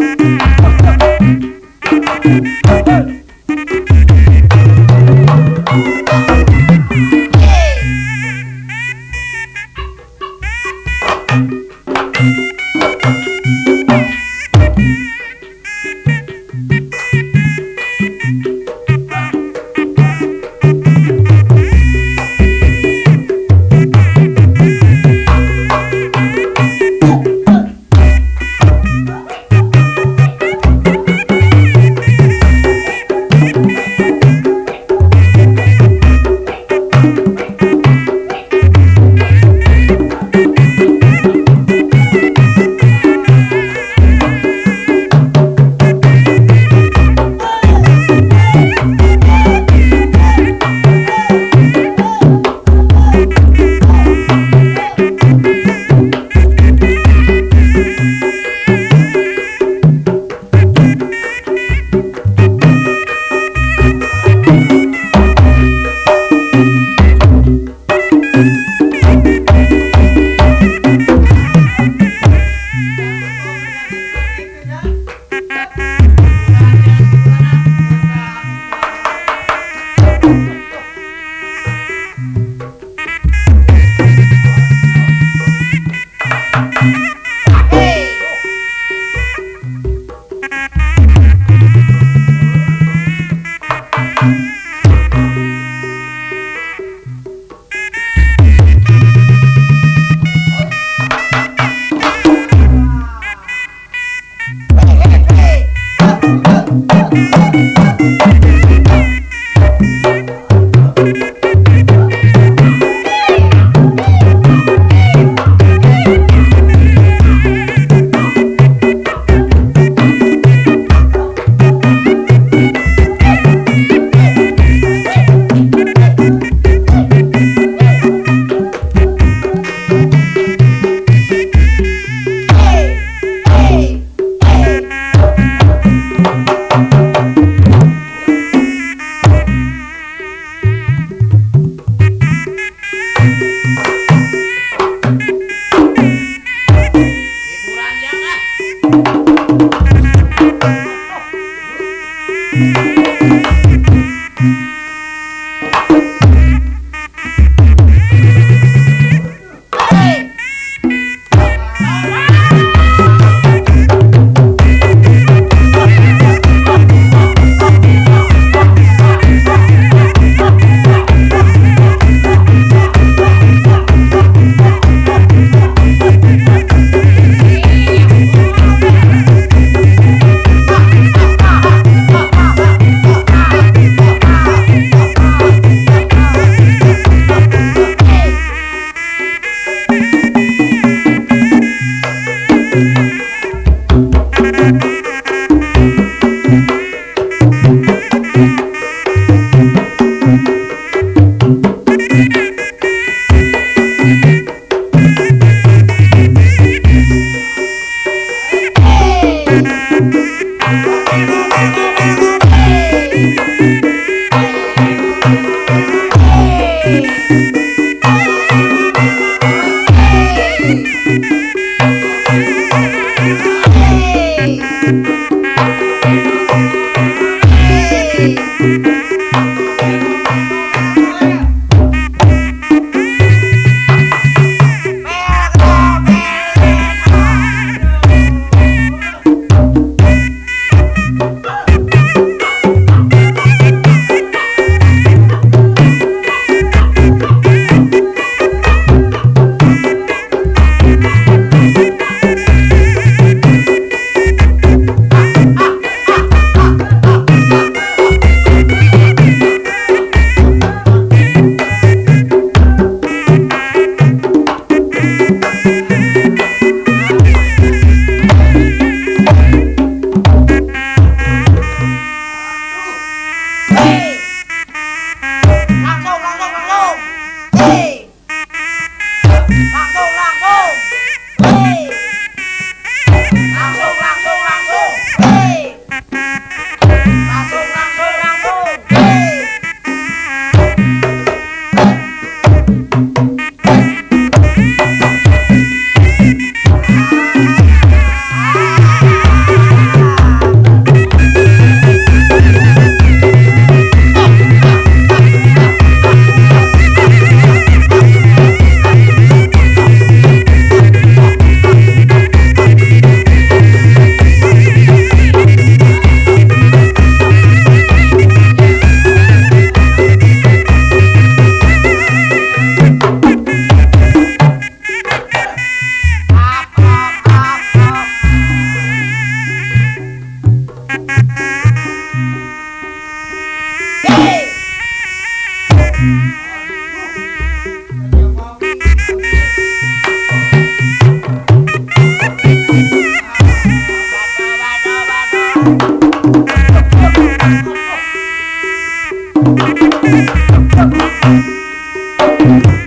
Hey! Ah. Mm-hmm.